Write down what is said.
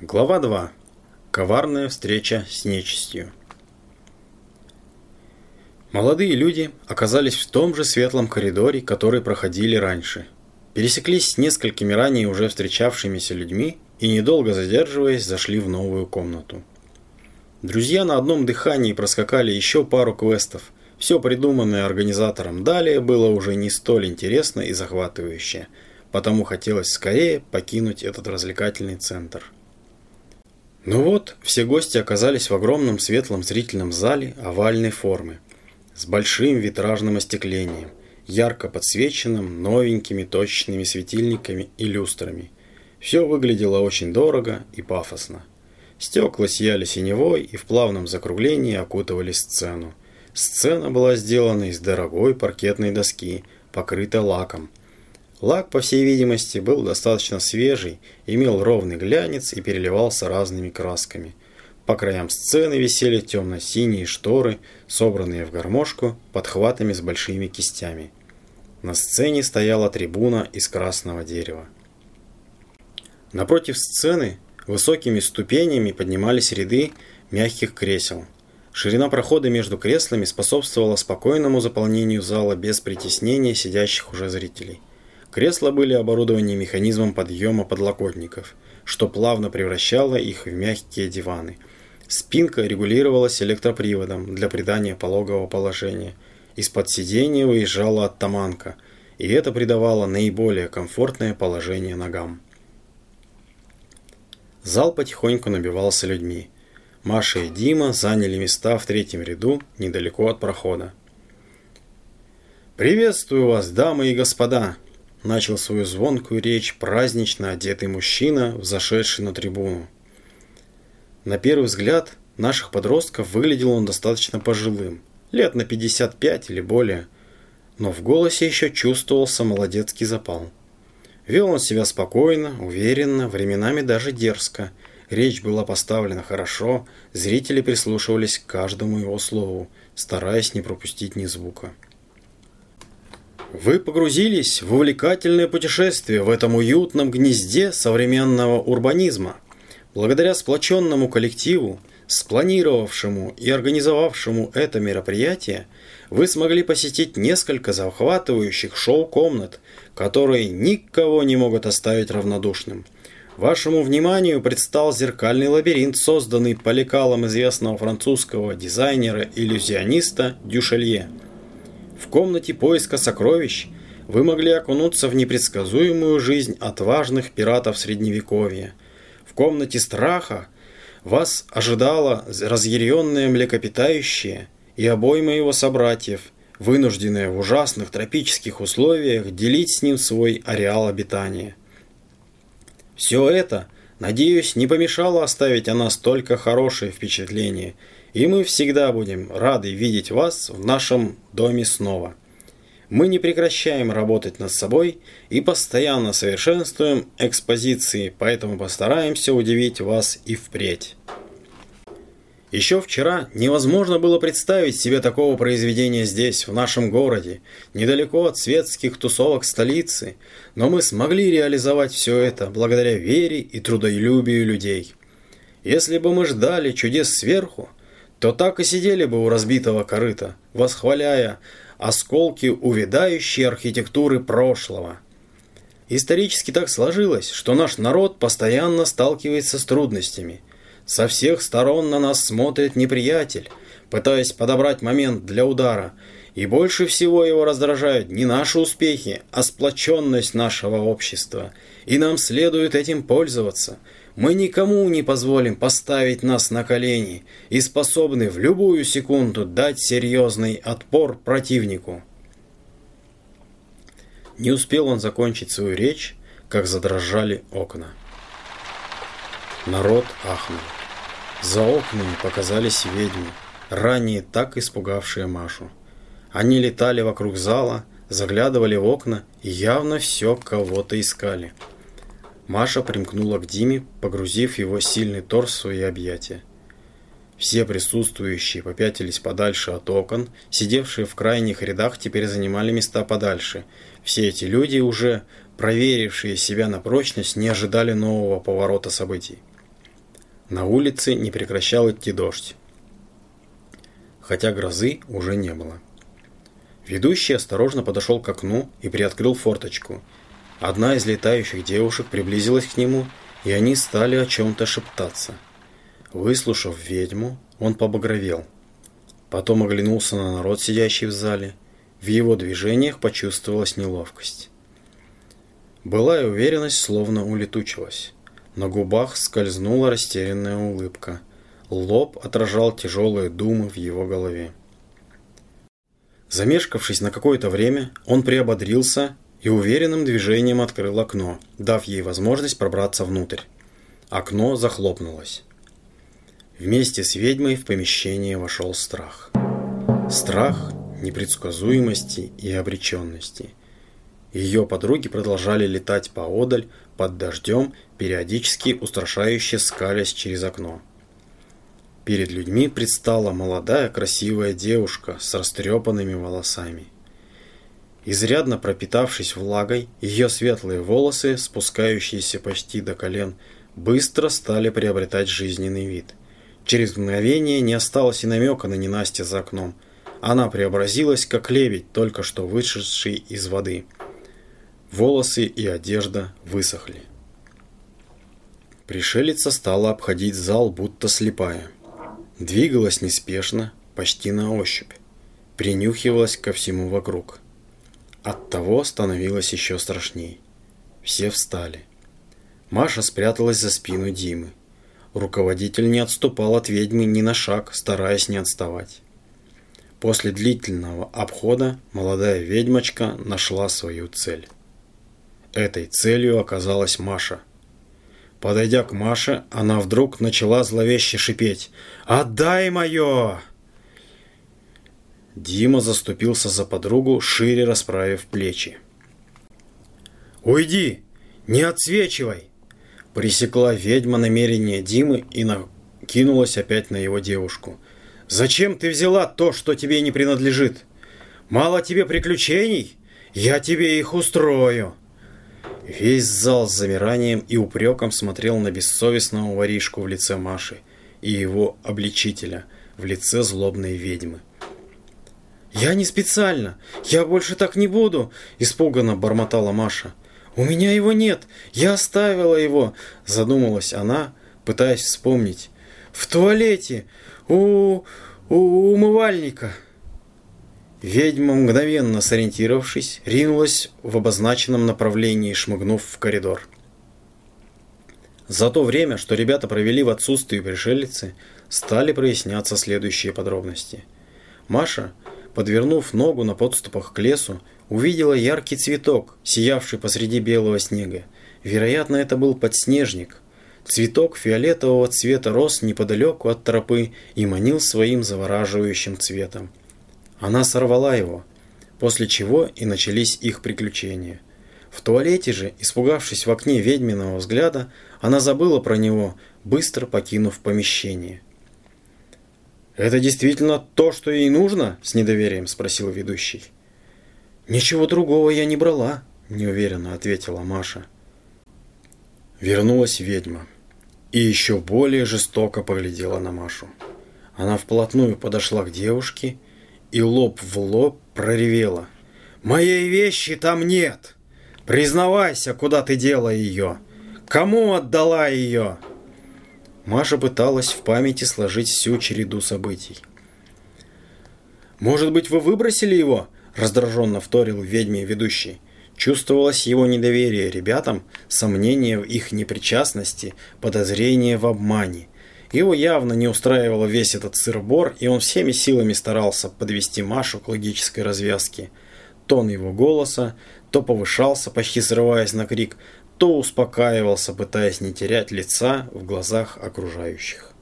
Глава 2. Коварная встреча с нечистью. Молодые люди оказались в том же светлом коридоре, который проходили раньше. Пересеклись с несколькими ранее уже встречавшимися людьми и, недолго задерживаясь, зашли в новую комнату. Друзья на одном дыхании проскакали еще пару квестов. Все придуманное организатором далее было уже не столь интересно и захватывающе, потому хотелось скорее покинуть этот развлекательный центр. Ну вот, все гости оказались в огромном светлом зрительном зале овальной формы, с большим витражным остеклением, ярко подсвеченным новенькими точечными светильниками и люстрами. Все выглядело очень дорого и пафосно. Стекла сияли синевой и в плавном закруглении окутывали сцену. Сцена была сделана из дорогой паркетной доски, покрытой лаком – Лак, по всей видимости, был достаточно свежий, имел ровный глянец и переливался разными красками. По краям сцены висели темно-синие шторы, собранные в гармошку подхватами с большими кистями. На сцене стояла трибуна из красного дерева. Напротив сцены высокими ступенями поднимались ряды мягких кресел. Ширина прохода между креслами способствовала спокойному заполнению зала без притеснения сидящих уже зрителей. Кресла были оборудованы механизмом подъема подлокотников, что плавно превращало их в мягкие диваны. Спинка регулировалась электроприводом для придания пологого положения. Из-под сиденья выезжала оттаманка, и это придавало наиболее комфортное положение ногам. Зал потихоньку набивался людьми. Маша и Дима заняли места в третьем ряду, недалеко от прохода. «Приветствую вас, дамы и господа!» Начал свою звонкую речь празднично одетый мужчина, взошедший на трибуну. На первый взгляд наших подростков выглядел он достаточно пожилым, лет на 55 или более, но в голосе еще чувствовался молодецкий запал. Вел он себя спокойно, уверенно, временами даже дерзко. Речь была поставлена хорошо, зрители прислушивались к каждому его слову, стараясь не пропустить ни звука. Вы погрузились в увлекательное путешествие в этом уютном гнезде современного урбанизма. Благодаря сплоченному коллективу, спланировавшему и организовавшему это мероприятие, вы смогли посетить несколько захватывающих шоу-комнат, которые никого не могут оставить равнодушным. Вашему вниманию предстал зеркальный лабиринт, созданный по лекалам известного французского дизайнера-иллюзиониста Дюшелье – в комнате поиска сокровищ вы могли окунуться в непредсказуемую жизнь отважных пиратов Средневековья. В комнате страха вас ожидало разъяренное млекопитающее и обойма его собратьев, вынужденные в ужасных тропических условиях делить с ним свой ареал обитания. Все это, надеюсь, не помешало оставить о нас только хорошее впечатление – и мы всегда будем рады видеть вас в нашем доме снова. Мы не прекращаем работать над собой и постоянно совершенствуем экспозиции, поэтому постараемся удивить вас и впредь. Еще вчера невозможно было представить себе такого произведения здесь, в нашем городе, недалеко от светских тусовок столицы, но мы смогли реализовать все это благодаря вере и трудолюбию людей. Если бы мы ждали чудес сверху, то так и сидели бы у разбитого корыта, восхваляя осколки увядающей архитектуры прошлого. Исторически так сложилось, что наш народ постоянно сталкивается с трудностями. Со всех сторон на нас смотрит неприятель, пытаясь подобрать момент для удара, и больше всего его раздражают не наши успехи, а сплоченность нашего общества, и нам следует этим пользоваться – мы никому не позволим поставить нас на колени и способны в любую секунду дать серьезный отпор противнику. Не успел он закончить свою речь, как задрожали окна. Народ ахнул. За окнами показались ведьмы, ранее так испугавшие Машу. Они летали вокруг зала, заглядывали в окна и явно все кого-то искали. Маша примкнула к Диме, погрузив его сильный торс в свои объятия. Все присутствующие попятились подальше от окон, сидевшие в крайних рядах теперь занимали места подальше. Все эти люди, уже проверившие себя на прочность, не ожидали нового поворота событий. На улице не прекращал идти дождь, хотя грозы уже не было. Ведущий осторожно подошел к окну и приоткрыл форточку. Одна из летающих девушек приблизилась к нему, и они стали о чем-то шептаться. Выслушав ведьму, он побагровел. Потом оглянулся на народ, сидящий в зале. В его движениях почувствовалась неловкость. Былая уверенность словно улетучилась. На губах скользнула растерянная улыбка. Лоб отражал тяжелые думы в его голове. Замешкавшись на какое-то время, он приободрился и уверенным движением открыл окно, дав ей возможность пробраться внутрь. Окно захлопнулось. Вместе с ведьмой в помещение вошел страх. Страх непредсказуемости и обреченности. Ее подруги продолжали летать поодаль, под дождем, периодически устрашающе скалясь через окно. Перед людьми предстала молодая красивая девушка с растрепанными волосами. Изрядно пропитавшись влагой, ее светлые волосы, спускающиеся почти до колен, быстро стали приобретать жизненный вид. Через мгновение не осталось и намека на ненастье за окном. Она преобразилась, как лебедь, только что вышедший из воды. Волосы и одежда высохли. Пришелица стала обходить зал, будто слепая. Двигалась неспешно, почти на ощупь. Принюхивалась ко всему вокруг. Оттого становилось еще страшней. Все встали. Маша спряталась за спину Димы. Руководитель не отступал от ведьмы ни на шаг, стараясь не отставать. После длительного обхода молодая ведьмочка нашла свою цель. Этой целью оказалась Маша. Подойдя к Маше, она вдруг начала зловеще шипеть. «Отдай мое!» Дима заступился за подругу, шире расправив плечи. «Уйди! Не отсвечивай!» Пресекла ведьма намерение Димы и накинулась опять на его девушку. «Зачем ты взяла то, что тебе не принадлежит? Мало тебе приключений? Я тебе их устрою!» Весь зал с замиранием и упреком смотрел на бессовестного воришку в лице Маши и его обличителя в лице злобной ведьмы. «Я не специально! Я больше так не буду!» – испуганно бормотала Маша. «У меня его нет! Я оставила его!» – задумалась она, пытаясь вспомнить. «В туалете! У, у умывальника!» Ведьма, мгновенно сориентировавшись, ринулась в обозначенном направлении, шмыгнув в коридор. За то время, что ребята провели в отсутствии пришелицы, стали проясняться следующие подробности. Маша, подвернув ногу на подступах к лесу, увидела яркий цветок, сиявший посреди белого снега. Вероятно, это был подснежник. Цветок фиолетового цвета рос неподалеку от тропы и манил своим завораживающим цветом. Она сорвала его, после чего и начались их приключения. В туалете же, испугавшись в окне ведьминого взгляда, она забыла про него, быстро покинув помещение. «Это действительно то, что ей нужно?» – с недоверием спросил ведущий. «Ничего другого я не брала», – неуверенно ответила Маша. Вернулась ведьма и еще более жестоко поглядела на Машу. Она вплотную подошла к девушке и лоб в лоб проревела. «Моей вещи там нет! Признавайся, куда ты дела ее! Кому отдала ее?» Маша пыталась в памяти сложить всю череду событий. «Может быть, вы выбросили его?» – раздраженно вторил ведьме ведущий. Чувствовалось его недоверие ребятам, сомнение в их непричастности, подозрение в обмане – его явно не устраивал весь этот сырбор, и он всеми силами старался подвести Машу к логической развязке. Тон его голоса то повышался, почти срываясь на крик, то успокаивался, пытаясь не терять лица в глазах окружающих.